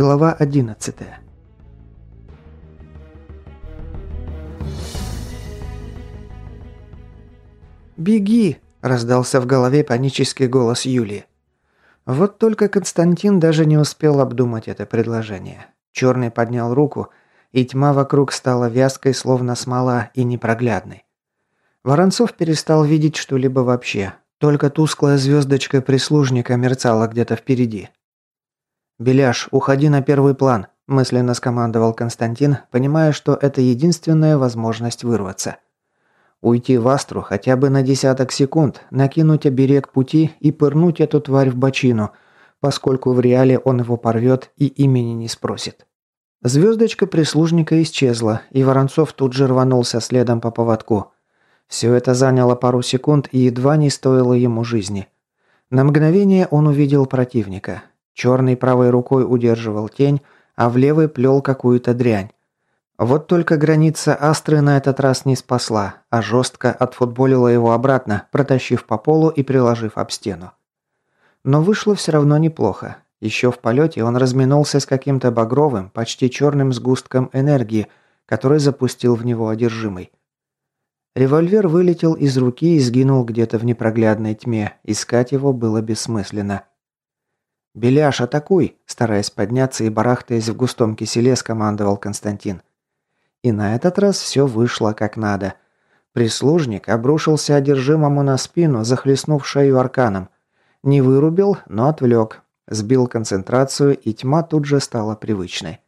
Глава 11 «Беги!» – раздался в голове панический голос Юлии. Вот только Константин даже не успел обдумать это предложение. Черный поднял руку, и тьма вокруг стала вязкой, словно смола, и непроглядной. Воронцов перестал видеть что-либо вообще. Только тусклая звездочка прислужника мерцала где-то впереди. «Беляш, уходи на первый план», – мысленно скомандовал Константин, понимая, что это единственная возможность вырваться. Уйти в Астру хотя бы на десяток секунд, накинуть оберег пути и пырнуть эту тварь в бочину, поскольку в реале он его порвет и имени не спросит. Звездочка прислужника исчезла, и Воронцов тут же рванулся следом по поводку. Все это заняло пару секунд и едва не стоило ему жизни. На мгновение он увидел противника. Черный правой рукой удерживал тень, а в левой плел какую-то дрянь. Вот только граница Астры на этот раз не спасла, а жестко отфутболила его обратно, протащив по полу и приложив об стену. Но вышло все равно неплохо. Еще в полете он разминулся с каким-то багровым, почти черным сгустком энергии, который запустил в него одержимый. Револьвер вылетел из руки и сгинул где-то в непроглядной тьме. Искать его было бессмысленно. «Беляш, атакуй!» Стараясь подняться и барахтаясь в густом киселе, скомандовал Константин. И на этот раз все вышло как надо. Прислужник обрушился одержимому на спину, захлестнув шею арканом. Не вырубил, но отвлек. Сбил концентрацию, и тьма тут же стала привычной.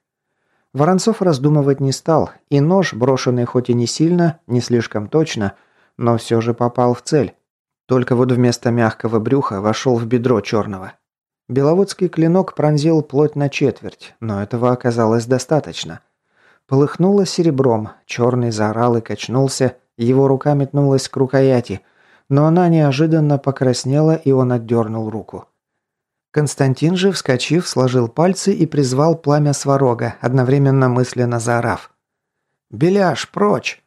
Воронцов раздумывать не стал, и нож, брошенный хоть и не сильно, не слишком точно, но все же попал в цель. Только вот вместо мягкого брюха вошел в бедро черного. Беловодский клинок пронзил плоть на четверть, но этого оказалось достаточно – Полыхнуло серебром, черный заорал и качнулся, его рука метнулась к рукояти, но она неожиданно покраснела, и он отдернул руку. Константин же, вскочив, сложил пальцы и призвал пламя сварога, одновременно мысленно заорав. «Беляш, прочь!»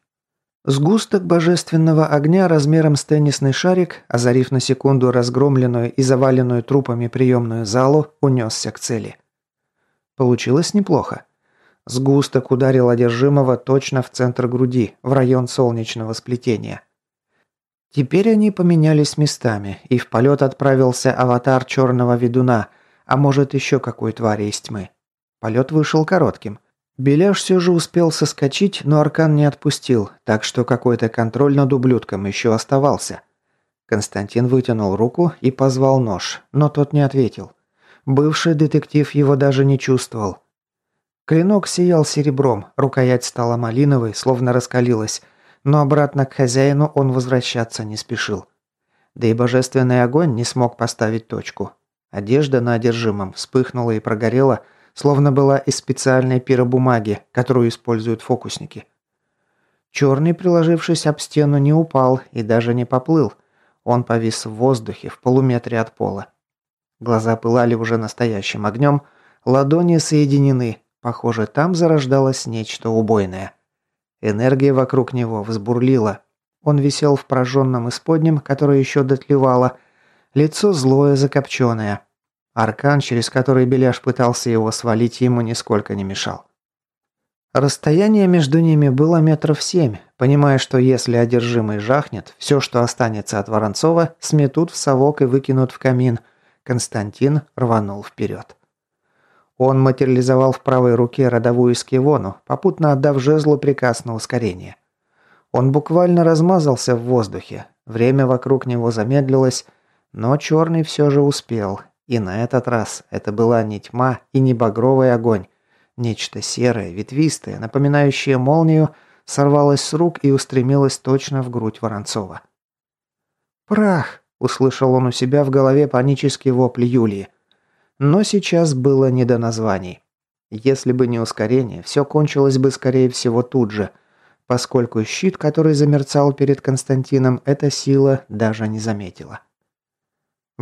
Сгусток божественного огня размером с теннисный шарик, озарив на секунду разгромленную и заваленную трупами приемную залу, унесся к цели. Получилось неплохо. Сгусток ударил одержимого точно в центр груди, в район солнечного сплетения. Теперь они поменялись местами, и в полет отправился аватар черного ведуна, а может еще какой твари из тьмы. Полет вышел коротким. Беляш все же успел соскочить, но аркан не отпустил, так что какой-то контроль над ублюдком еще оставался. Константин вытянул руку и позвал нож, но тот не ответил. Бывший детектив его даже не чувствовал. Клинок сиял серебром, рукоять стала малиновой, словно раскалилась, но обратно к хозяину он возвращаться не спешил. Да и божественный огонь не смог поставить точку. Одежда на одержимом вспыхнула и прогорела, словно была из специальной пиробумаги, которую используют фокусники. Черный, приложившись об стену, не упал и даже не поплыл. Он повис в воздухе в полуметре от пола. Глаза пылали уже настоящим огнем, ладони соединены, Похоже, там зарождалось нечто убойное. Энергия вокруг него взбурлила. Он висел в прожженном исподнем, которое еще дотлевало. Лицо злое, закопченное. Аркан, через который Беляш пытался его свалить, ему нисколько не мешал. Расстояние между ними было метров семь, понимая, что если одержимый жахнет, все, что останется от Воронцова, сметут в совок и выкинут в камин. Константин рванул вперед. Он материализовал в правой руке родовую скивону, попутно отдав жезлу приказ на ускорение. Он буквально размазался в воздухе. Время вокруг него замедлилось, но черный все же успел. И на этот раз это была не тьма и не багровый огонь. Нечто серое, ветвистое, напоминающее молнию, сорвалось с рук и устремилось точно в грудь Воронцова. «Прах!» – услышал он у себя в голове панический вопль Юлии. Но сейчас было не до названий. Если бы не ускорение, все кончилось бы скорее всего тут же, поскольку щит, который замерцал перед Константином, эта сила даже не заметила.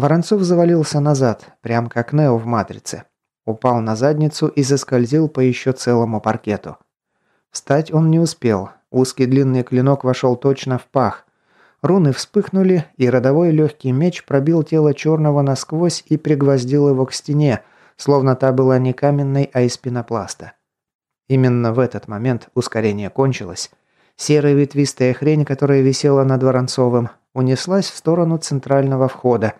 Воронцов завалился назад, прям как Нео в «Матрице». Упал на задницу и заскользил по еще целому паркету. Встать он не успел. Узкий длинный клинок вошел точно в пах, Руны вспыхнули, и родовой легкий меч пробил тело черного насквозь и пригвоздил его к стене, словно та была не каменной, а из пенопласта. Именно в этот момент ускорение кончилось. Серая ветвистая хрень, которая висела над Воронцовым, унеслась в сторону центрального входа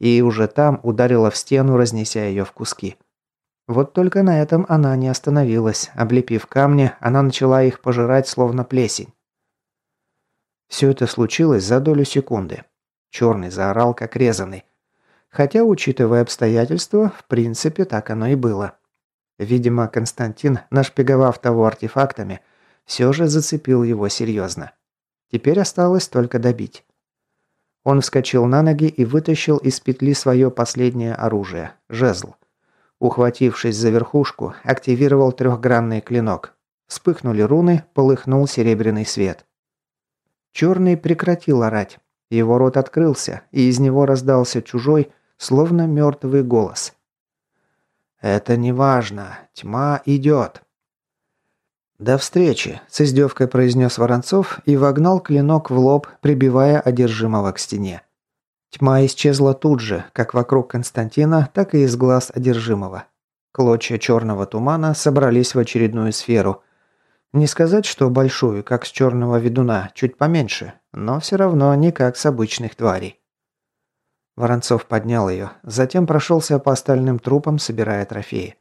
и уже там ударила в стену, разнеся ее в куски. Вот только на этом она не остановилась. Облепив камни, она начала их пожирать, словно плесень. Все это случилось за долю секунды. Черный заорал, как резанный. Хотя, учитывая обстоятельства, в принципе, так оно и было. Видимо, Константин, нашпиговав того артефактами, все же зацепил его серьезно. Теперь осталось только добить. Он вскочил на ноги и вытащил из петли свое последнее оружие – жезл. Ухватившись за верхушку, активировал трехгранный клинок. Вспыхнули руны, полыхнул серебряный свет. Черный прекратил орать. Его рот открылся, и из него раздался чужой, словно мертвый голос. «Это не важно. Тьма идет». «До встречи», – с издевкой произнес Воронцов и вогнал клинок в лоб, прибивая одержимого к стене. Тьма исчезла тут же, как вокруг Константина, так и из глаз одержимого. Клочья черного тумана собрались в очередную сферу. Не сказать, что большую, как с черного ведуна, чуть поменьше, но все равно не как с обычных тварей. Воронцов поднял ее, затем прошелся по остальным трупам, собирая трофеи.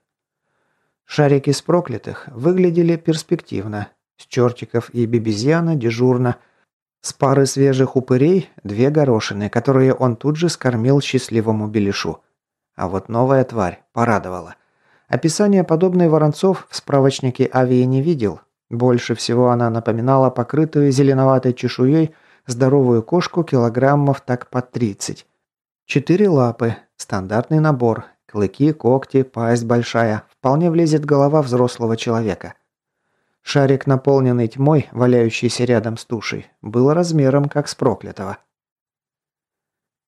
Шарики с проклятых выглядели перспективно. С чертиков и бибизьяна дежурно – с пары свежих упырей – две горошины, которые он тут же скормил счастливому белишу. А вот новая тварь порадовала. Описание подобной воронцов в справочнике Авии не видел. Больше всего она напоминала покрытую зеленоватой чешуей здоровую кошку килограммов так по 30. Четыре лапы, стандартный набор, клыки, когти, пасть большая, вполне влезет голова взрослого человека. Шарик, наполненный тьмой, валяющийся рядом с тушей, был размером как с проклятого.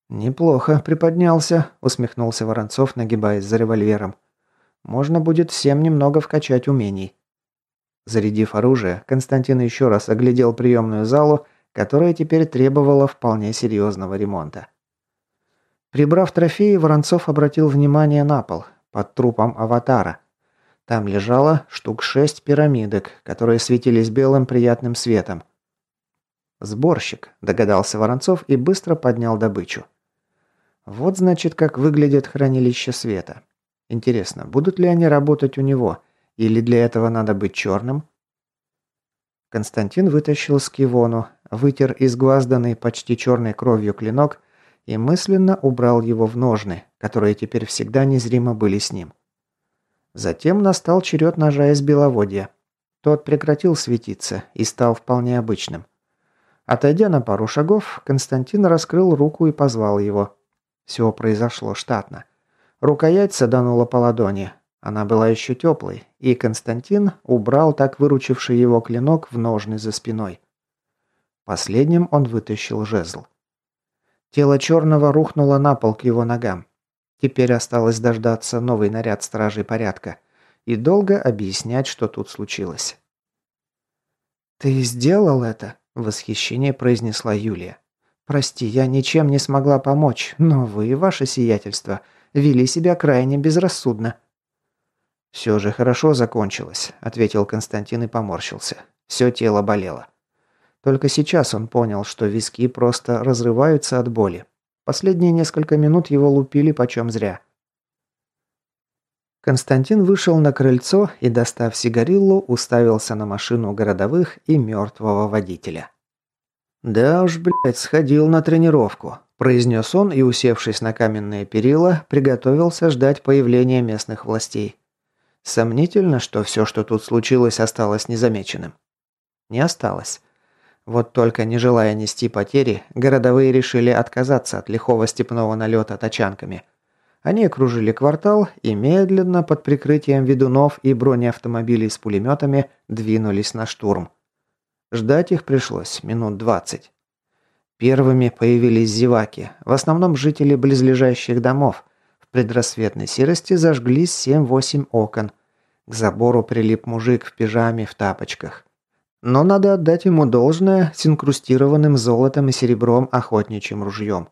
«Неплохо приподнялся», – усмехнулся Воронцов, нагибаясь за револьвером. «Можно будет всем немного вкачать умений». Зарядив оружие, Константин еще раз оглядел приемную залу, которая теперь требовала вполне серьезного ремонта. Прибрав трофеи, Воронцов обратил внимание на пол, под трупом аватара, там лежало штук шесть пирамидок, которые светились белым приятным светом. «Сборщик», – догадался Воронцов и быстро поднял добычу. «Вот, значит, как выглядит хранилище света. Интересно, будут ли они работать у него, или для этого надо быть черным?» Константин вытащил скивону, вытер изгвазданный почти черной кровью клинок и мысленно убрал его в ножны, которые теперь всегда незримо были с ним. Затем настал черед ножа из беловодья. Тот прекратил светиться и стал вполне обычным. Отойдя на пару шагов, Константин раскрыл руку и позвал его. Все произошло штатно. Рукоять саданула по ладони. Она была еще теплой, и Константин убрал так выручивший его клинок в ножны за спиной. Последним он вытащил жезл. Тело черного рухнуло на пол к его ногам. Теперь осталось дождаться новый наряд стражей порядка и долго объяснять, что тут случилось. «Ты сделал это?» – в восхищении произнесла Юлия. «Прости, я ничем не смогла помочь, но вы, ваше сиятельство, вели себя крайне безрассудно». «Все же хорошо закончилось», – ответил Константин и поморщился. Все тело болело. Только сейчас он понял, что виски просто разрываются от боли. Последние несколько минут его лупили почем зря. Константин вышел на крыльцо и, достав сигариллу, уставился на машину городовых и мертвого водителя. «Да уж, блядь, сходил на тренировку», – произнес он и, усевшись на каменные перила, приготовился ждать появления местных властей. Сомнительно, что все, что тут случилось, осталось незамеченным. Не осталось. Вот только не желая нести потери, городовые решили отказаться от лихого степного налета тачанками. Они окружили квартал и медленно под прикрытием ведунов и бронеавтомобилей с пулеметами двинулись на штурм. Ждать их пришлось минут двадцать. Первыми появились зеваки, в основном жители близлежащих домов. В предрассветной серости зажглись семь-восемь окон. К забору прилип мужик в пижаме в тапочках. Но надо отдать ему должное с инкрустированным золотом и серебром охотничьим ружьем.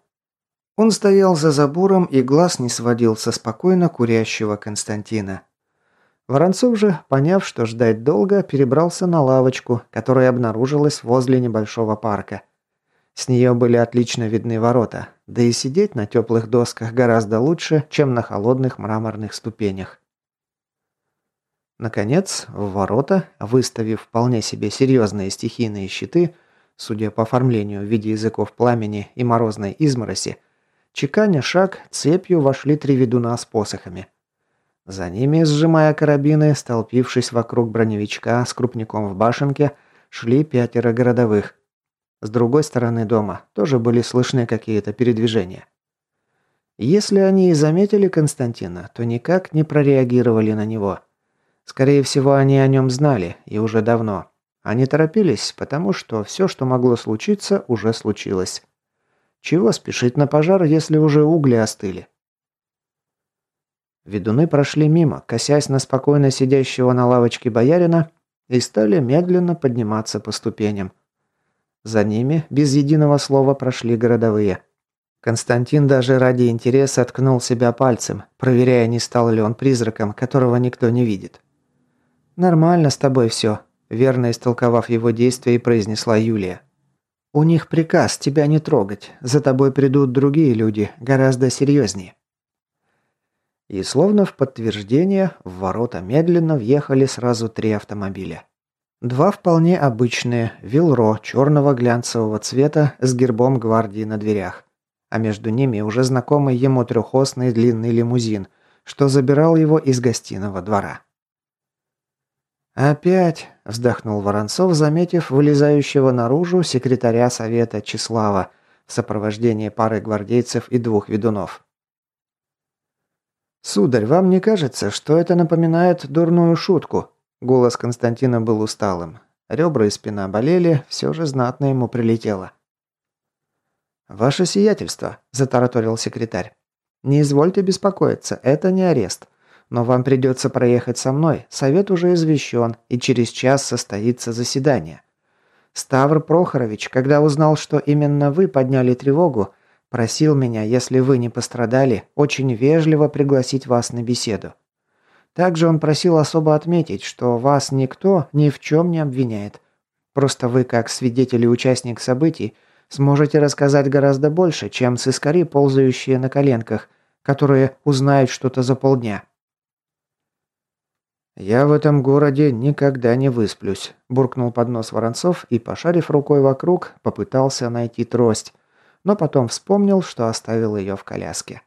Он стоял за забором и глаз не сводил со спокойно курящего Константина. Воронцов же, поняв, что ждать долго, перебрался на лавочку, которая обнаружилась возле небольшого парка. С нее были отлично видны ворота, да и сидеть на теплых досках гораздо лучше, чем на холодных мраморных ступенях. Наконец, в ворота, выставив вполне себе серьезные стихийные щиты, судя по оформлению в виде языков пламени и морозной измороси, чеканя шаг, цепью вошли три ведуна с посохами – за ними, сжимая карабины, столпившись вокруг броневичка с крупником в башенке, шли пятеро городовых. С другой стороны дома тоже были слышны какие-то передвижения. Если они и заметили Константина, то никак не прореагировали на него. Скорее всего, они о нем знали, и уже давно. Они торопились, потому что все, что могло случиться, уже случилось. Чего спешить на пожар, если уже угли остыли? Ведуны прошли мимо, косясь на спокойно сидящего на лавочке боярина, и стали медленно подниматься по ступеням. За ними, без единого слова, прошли городовые. Константин даже ради интереса ткнул себя пальцем, проверяя, не стал ли он призраком, которого никто не видит. «Нормально с тобой все», – верно истолковав его действия, произнесла Юлия. «У них приказ тебя не трогать. За тобой придут другие люди, гораздо серьезнее». И словно в подтверждение, в ворота медленно въехали сразу три автомобиля. Два вполне обычные «Вилро» черного глянцевого цвета с гербом гвардии на дверях. А между ними уже знакомый ему трехосный длинный лимузин, что забирал его из гостиного двора. «Опять!» – вздохнул Воронцов, заметив вылезающего наружу секретаря совета Числава в сопровождении пары гвардейцев и двух ведунов. «Сударь, вам не кажется, что это напоминает дурную шутку?» Голос Константина был усталым. Ребра и спина болели, все же знатно ему прилетело. «Ваше сиятельство», – затараторил секретарь. «Не извольте беспокоиться, это не арест. Но вам придется проехать со мной, совет уже извещен, и через час состоится заседание. Ставр Прохорович, когда узнал, что именно вы подняли тревогу, Просил меня, если вы не пострадали, очень вежливо пригласить вас на беседу. Также он просил особо отметить, что вас никто ни в чем не обвиняет. Просто вы, как свидетель и участник событий, сможете рассказать гораздо больше, чем сыскари, ползающие на коленках, которые узнают что-то за полдня. «Я в этом городе никогда не высплюсь», – буркнул под нос Воронцов и, пошарив рукой вокруг, попытался найти трость, но потом вспомнил, что оставил ее в коляске.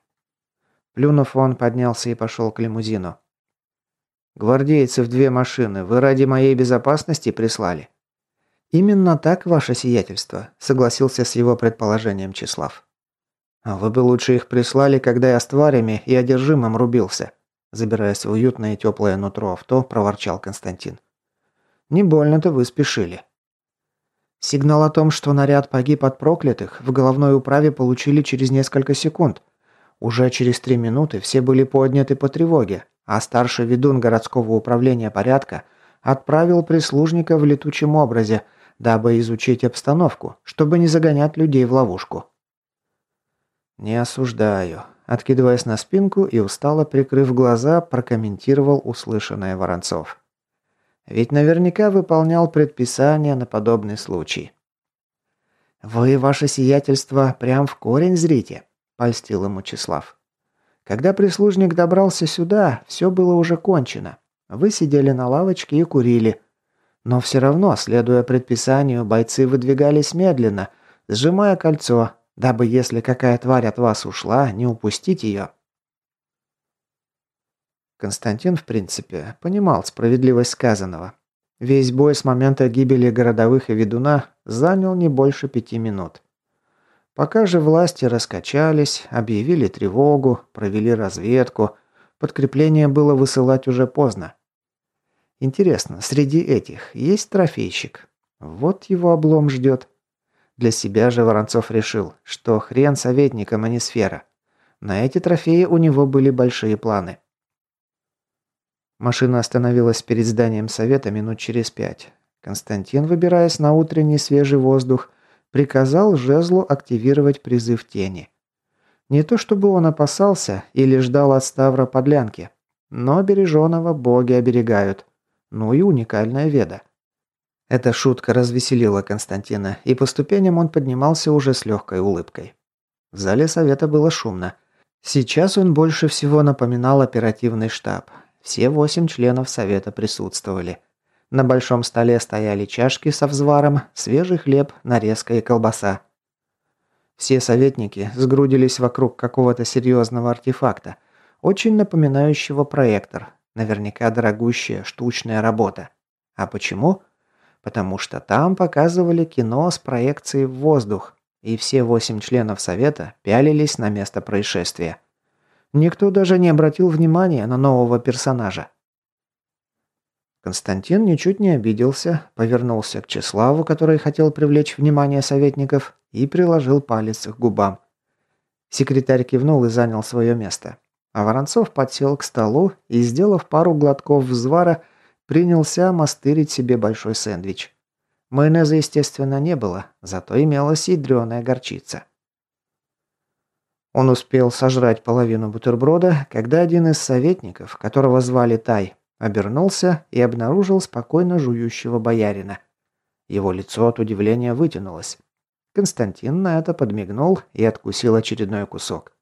Плюнув, он поднялся и пошел к лимузину. «Гвардейцы в две машины, вы ради моей безопасности прислали?» «Именно так, ваше сиятельство», – согласился с его предположением Числав. «А вы бы лучше их прислали, когда я с тварями и одержимым рубился», – забираясь в уютное и теплое нутро авто, проворчал Константин. «Не больно-то вы спешили». Сигнал о том, что наряд погиб от проклятых, в головной управе получили через несколько секунд. Уже через три минуты все были подняты по тревоге, а старший ведун городского управления порядка отправил прислужника в летучем образе, дабы изучить обстановку, чтобы не загонять людей в ловушку. «Не осуждаю», – откидываясь на спинку и устало прикрыв глаза, прокомментировал услышанное Воронцов. Ведь наверняка выполнял предписания на подобный случай. «Вы, ваше сиятельство, прям в корень зрите», – польстил ему Числав. «Когда прислужник добрался сюда, все было уже кончено. Вы сидели на лавочке и курили. Но все равно, следуя предписанию, бойцы выдвигались медленно, сжимая кольцо, дабы, если какая тварь от вас ушла, не упустить ее». Константин, в принципе, понимал справедливость сказанного. Весь бой с момента гибели городовых и ведуна занял не больше пяти минут. Пока же власти раскачались, объявили тревогу, провели разведку, подкрепление было высылать уже поздно. Интересно, среди этих есть трофейщик? Вот его облом ждет. Для себя же Воронцов решил, что хрен советникам, а не сфера. На эти трофеи у него были большие планы. Машина остановилась перед зданием совета минут через пять. Константин, выбираясь на утренний свежий воздух, приказал жезлу активировать призыв тени. Не то чтобы он опасался или ждал от Ставра подлянки, но береженого боги оберегают. Ну и уникальная веда. Эта шутка развеселила Константина, и по ступеням он поднимался уже с легкой улыбкой. В зале совета было шумно. Сейчас он больше всего напоминал оперативный штаб. Все восемь членов совета присутствовали. На большом столе стояли чашки со взваром, свежий хлеб, нарезка и колбаса. Все советники сгрудились вокруг какого-то серьезного артефакта, очень напоминающего проектор. Наверняка дорогущая штучная работа. А почему? Потому что там показывали кино с проекцией в воздух, и все восемь членов совета пялились на место происшествия. Никто даже не обратил внимания на нового персонажа. Константин ничуть не обиделся, повернулся к Чеславу, который хотел привлечь внимание советников, и приложил палец к губам. Секретарь кивнул и занял свое место. А Воронцов подсел к столу и, сделав пару глотков взвара, принялся мастырить себе большой сэндвич. Майонеза, естественно, не было, зато имелась ядреная горчица. Он успел сожрать половину бутерброда, когда один из советников, которого звали Тай, Обернулся и обнаружил спокойно жующего боярина. Его лицо от удивления вытянулось. Константин на это подмигнул и откусил очередной кусок.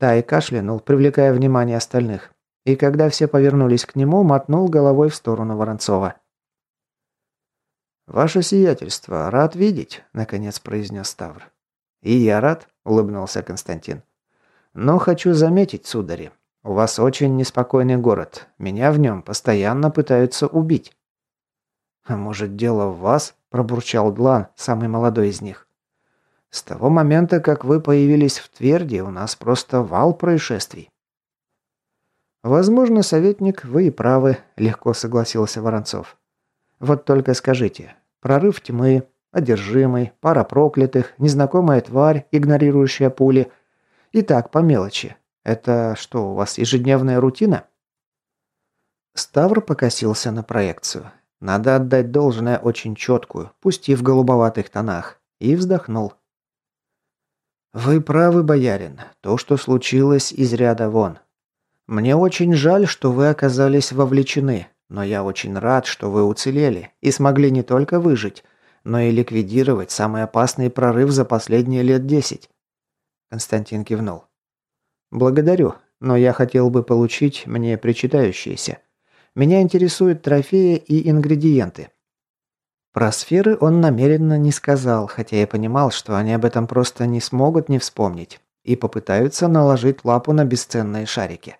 Тай кашлянул, привлекая внимание остальных, и когда все повернулись к нему, мотнул головой в сторону Воронцова. «Ваше сиятельство, рад видеть», — наконец произнес Ставр. «И я рад», — улыбнулся Константин. «Но хочу заметить, судари, у вас очень неспокойный город. Меня в нем постоянно пытаются убить». «А может, дело в вас?» – пробурчал Длан, самый молодой из них. «С того момента, как вы появились в Тверди, у нас просто вал происшествий». «Возможно, советник, вы и правы», – легко согласился Воронцов. «Вот только скажите, прорыв тьмы, одержимый, пара проклятых, незнакомая тварь, игнорирующая пули. И так, по мелочи. Это что, у вас ежедневная рутина? Ставр покосился на проекцию. Надо отдать должное очень четкую, пусть и в голубоватых тонах, и вздохнул. «Вы правы, боярин. То, что случилось, из ряда вон. Мне очень жаль, что вы оказались вовлечены, но я очень рад, что вы уцелели и смогли не только выжить, но и ликвидировать самый опасный прорыв за последние лет десять». Константин кивнул. «Благодарю, но я хотел бы получить мне причитающиеся. Меня интересуют трофеи и ингредиенты». Про сферы он намеренно не сказал, хотя я понимал, что они об этом просто не смогут не вспомнить и попытаются наложить лапу на бесценные шарики.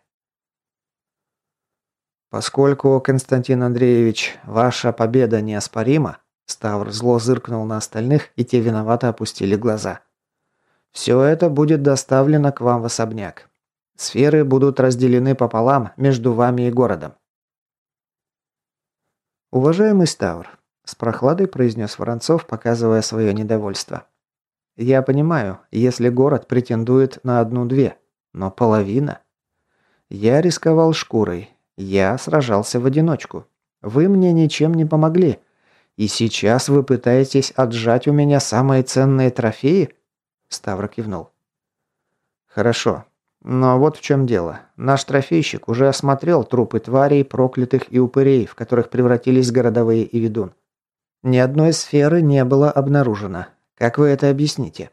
«Поскольку, Константин Андреевич, ваша победа неоспорима», Ставр зло зыркнул на остальных, и те виновато опустили глаза. Все это будет доставлено к вам в особняк. Сферы будут разделены пополам между вами и городом. Уважаемый Ставр, с прохладой произнес Воронцов, показывая свое недовольство. Я понимаю, если город претендует на одну-две, но половина. Я рисковал шкурой. Я сражался в одиночку. Вы мне ничем не помогли. И сейчас вы пытаетесь отжать у меня самые ценные трофеи? Ставр кивнул. «Хорошо. Но вот в чем дело. Наш трофейщик уже осмотрел трупы тварей, проклятых и упырей, в которых превратились городовые и ведун. Ни одной сферы не было обнаружено. Как вы это объясните?»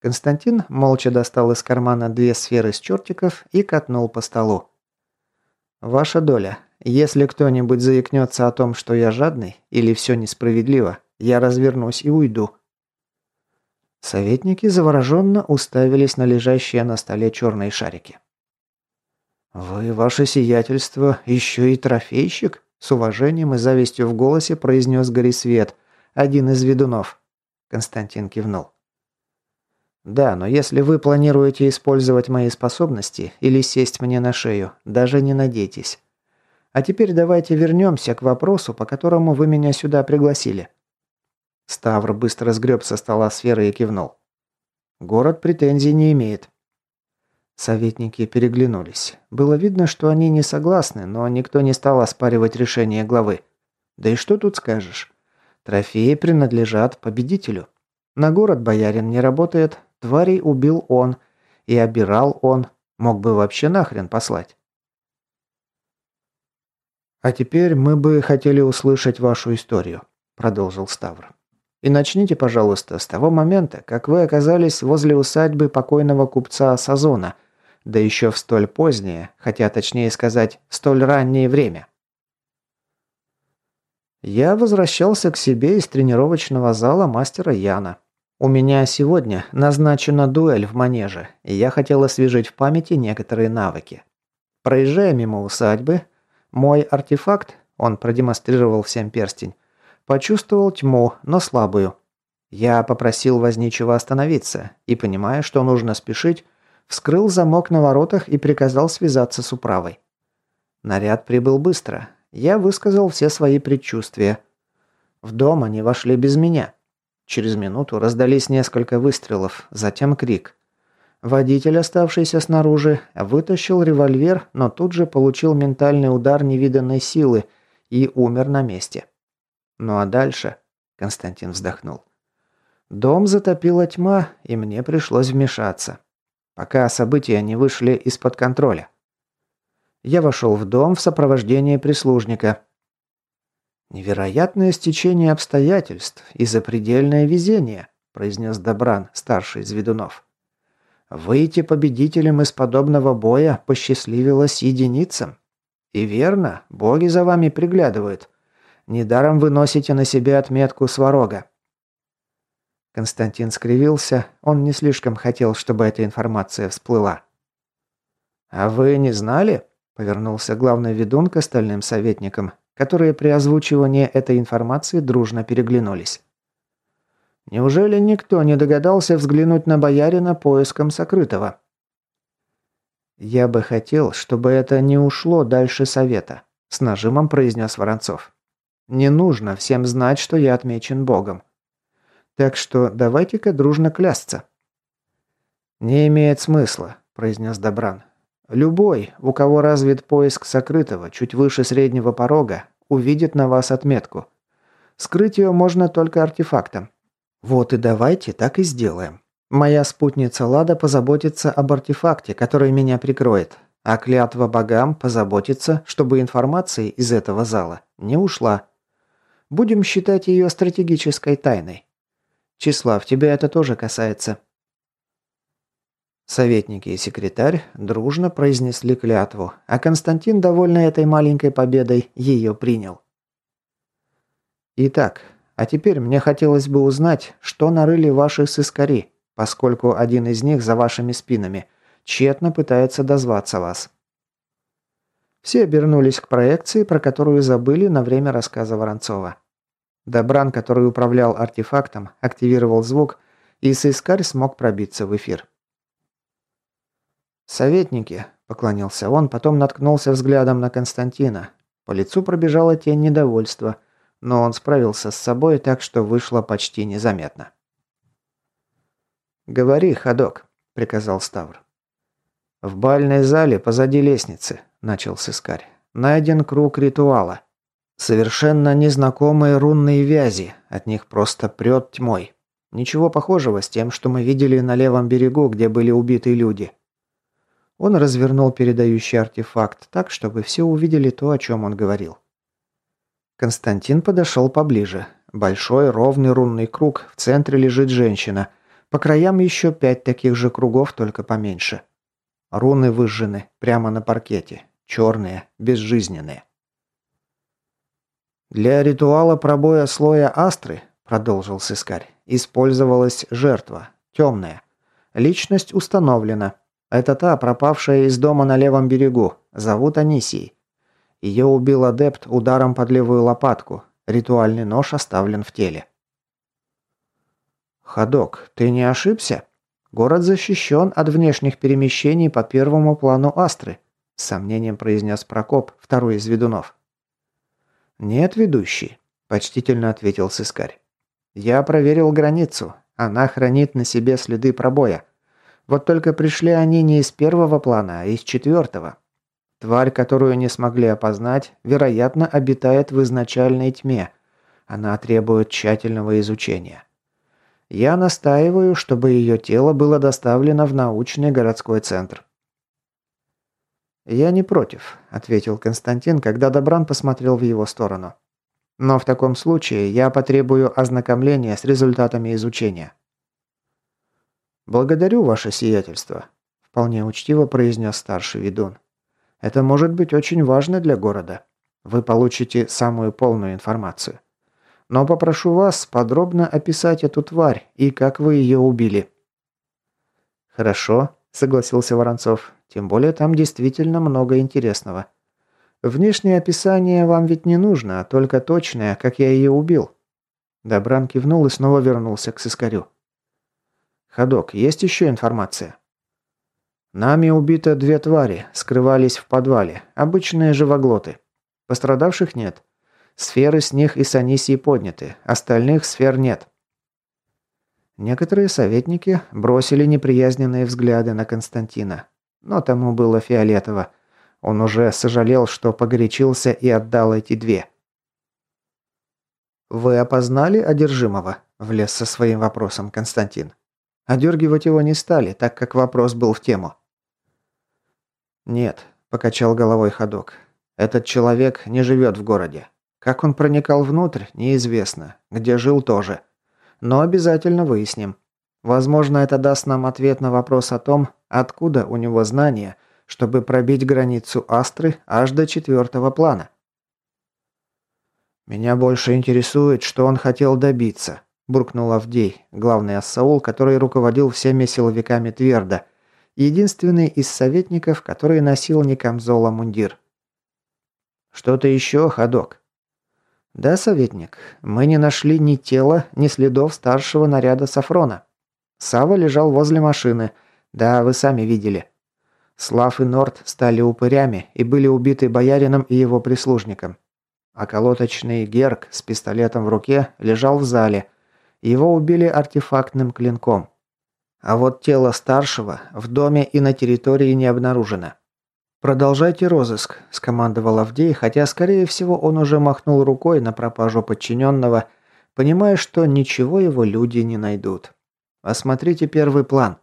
Константин молча достал из кармана две сферы с чертиков и катнул по столу. «Ваша доля. Если кто-нибудь заикнется о том, что я жадный или все несправедливо, я развернусь и уйду. Советники завороженно уставились на лежащие на столе черные шарики. «Вы, ваше сиятельство, еще и трофейщик?» С уважением и завистью в голосе произнес Горисвет, один из ведунов. Константин кивнул. «Да, но если вы планируете использовать мои способности или сесть мне на шею, даже не надейтесь. А теперь давайте вернемся к вопросу, по которому вы меня сюда пригласили». Ставр быстро сгреб со стола сферы и кивнул. «Город претензий не имеет». Советники переглянулись. Было видно, что они не согласны, но никто не стал оспаривать решение главы. Да и что тут скажешь? Трофеи принадлежат победителю. На город боярин не работает, Тварей убил он. И обирал он. Мог бы вообще нахрен послать. «А теперь мы бы хотели услышать вашу историю», – продолжил Ставр. «И начните, пожалуйста, с того момента, как вы оказались возле усадьбы покойного купца Сазона, да еще в столь позднее, хотя точнее сказать, столь раннее время». Я возвращался к себе из тренировочного зала мастера Яна. У меня сегодня назначена дуэль в манеже, и я хотел освежить в памяти некоторые навыки. Проезжая мимо усадьбы, мой артефакт, он продемонстрировал всем перстень, почувствовал тьму, но слабую. Я попросил возничего остановиться и, понимая, что нужно спешить, вскрыл замок на воротах и приказал связаться с управой. Наряд прибыл быстро. Я высказал все свои предчувствия. В дом они вошли без меня. Через минуту раздались несколько выстрелов, затем крик. Водитель, оставшийся снаружи, вытащил револьвер, но тут же получил ментальный удар невиданной силы и умер на месте. Ну а дальше... Константин вздохнул. Дом затопила тьма, и мне пришлось вмешаться. Пока события не вышли из-под контроля. Я вошел в дом в сопровождении прислужника. «Невероятное стечение обстоятельств и запредельное везение», произнес Добран, старший из ведунов. Выйти победителем из подобного боя посчастливилось единицам. И верно, боги за вами приглядывают. Недаром вы носите на себе отметку сварога. Константин скривился, он не слишком хотел, чтобы эта информация всплыла. «А вы не знали?» – повернулся главный ведун к остальным советникам, которые при озвучивании этой информации дружно переглянулись. Неужели никто не догадался взглянуть на боярина поиском сокрытого? «Я бы хотел, чтобы это не ушло дальше совета», – с нажимом произнес Воронцов. «Не нужно всем знать, что я отмечен Богом. Так что давайте-ка дружно клясться». «Не имеет смысла», – произнес Добран. «Любой, у кого развит поиск сокрытого чуть выше среднего порога, увидит на вас отметку. Скрыть ее можно только артефактом. Вот и давайте так и сделаем. Моя спутница Лада позаботится об артефакте, который меня прикроет, а клятва богам позаботится, чтобы информация из этого зала не ушла. Будем считать ее стратегической тайной. Числав, тебя это тоже касается. Советники и секретарь дружно произнесли клятву, а Константин, довольный этой маленькой победой, ее принял. Итак, а теперь мне хотелось бы узнать, что нарыли ваши сыскари, поскольку один из них за вашими спинами тщетно пытается дозваться вас». Все обернулись к проекции, про которую забыли на время рассказа Воронцова. Добран, который управлял артефактом, активировал звук, и сыскарь смог пробиться в эфир. «Советники», – поклонился он, потом наткнулся взглядом на Константина. По лицу пробежала тень недовольства – но он справился с собой так, что вышло почти незаметно. «Говори, ходок», – приказал Ставр. «В бальной зале позади лестницы», – начал сыскарь. «Найден круг ритуала. Совершенно незнакомые рунные вязи, от них просто прет тьмой. Ничего похожего с тем, что мы видели на левом берегу, где были убиты люди». Он развернул передающий артефакт так, чтобы все увидели то, о чем он говорил. Константин подошел поближе. Большой ровный рунный круг, в центре лежит женщина. По краям еще пять таких же кругов, только поменьше. Руны выжжены прямо на паркете. Черные, безжизненные. «Для ритуала пробоя слоя астры», – продолжил сыскарь, – «использовалась жертва. Темная. Личность установлена. Это та, пропавшая из дома на левом берегу. Зовут Анисией. Ее убил адепт ударом под левую лопатку. Ритуальный нож оставлен в теле. «Ходок, ты не ошибся? Город защищен от внешних перемещений по первому плану Астры», с сомнением произнес Прокоп, второй из ведунов. «Нет, ведущий», – почтительно ответил сыскарь. «Я проверил границу. Она хранит на себе следы пробоя. Вот только пришли они не из первого плана, а из четвертого. Тварь, которую не смогли опознать, вероятно, обитает в изначальной тьме. Она требует тщательного изучения. Я настаиваю, чтобы ее тело было доставлено в научный городской центр». «Я не против», – ответил Константин, когда Добран посмотрел в его сторону. «Но в таком случае я потребую ознакомления с результатами изучения». «Благодарю ваше сиятельство», – вполне учтиво произнес старший ведун. «Это может быть очень важно для города. Вы получите самую полную информацию. Но попрошу вас подробно описать эту тварь и как вы ее убили». «Хорошо», – согласился Воронцов. «Тем более там действительно много интересного. Внешнее описание вам ведь не нужно, а только точное, как я ее убил». Добран кивнул и снова вернулся к сыскарю. «Ходок, есть еще информация?» «Нами убито две твари, скрывались в подвале, обычные живоглоты. Пострадавших нет. Сферы с них и с Анисии подняты, остальных сфер нет». Некоторые советники бросили неприязненные взгляды на Константина, но тому было фиолетово. Он уже сожалел, что погорячился и отдал эти две. «Вы опознали одержимого?» – влез со своим вопросом Константин. Одергивать его не стали, так как вопрос был в тему. «Нет», – покачал головой ходок. «Этот человек не живет в городе. Как он проникал внутрь, неизвестно. Где жил тоже. Но обязательно выясним. Возможно, это даст нам ответ на вопрос о том, откуда у него знания, чтобы пробить границу Астры аж до четвертого плана». «Меня больше интересует, что он хотел добиться», буркнул Авдей, главный ассаул, который руководил всеми силовиками Тверда, единственный из советников, который носил не камзол, мундир. «Что-то еще, ходок?» «Да, советник, мы не нашли ни тела, ни следов старшего наряда Сафрона. Сава лежал возле машины, да, вы сами видели. Слав и Норт стали упырями и были убиты боярином и его прислужником. А колоточный Герк с пистолетом в руке лежал в зале, его убили артефактным клинком. А вот тело старшего в доме и на территории не обнаружено. «Продолжайте розыск», – скомандовал Авдей, хотя, скорее всего, он уже махнул рукой на пропажу подчиненного, понимая, что ничего его люди не найдут. «Осмотрите первый план».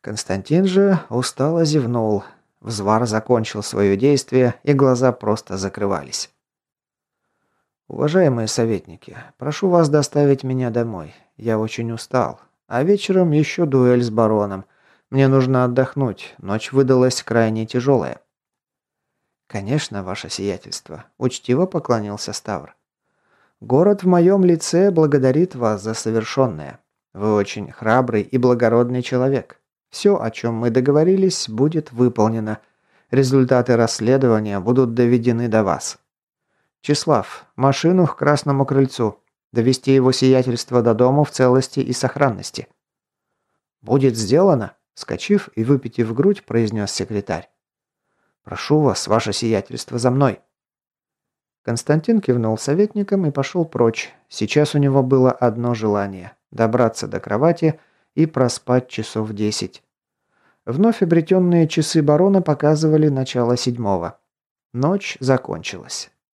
Константин же устало зевнул. Взвар закончил свое действие, и глаза просто закрывались. «Уважаемые советники, прошу вас доставить меня домой. Я очень устал. А вечером еще дуэль с бароном. Мне нужно отдохнуть. Ночь выдалась крайне тяжелая». «Конечно, ваше сиятельство», – учтиво поклонился Ставр. «Город в моем лице благодарит вас за совершенное. Вы очень храбрый и благородный человек. Все, о чем мы договорились, будет выполнено. Результаты расследования будут доведены до вас». «Числав, машину к Красному крыльцу. Довести его сиятельство до дома в целости и сохранности». «Будет сделано», – скачив и выпитив грудь, произнес секретарь. «Прошу вас, ваше сиятельство, за мной». Константин кивнул советникам и пошел прочь. Сейчас у него было одно желание – добраться до кровати и проспать часов десять. Вновь обретенные часы барона показывали начало седьмого. Ночь закончилась.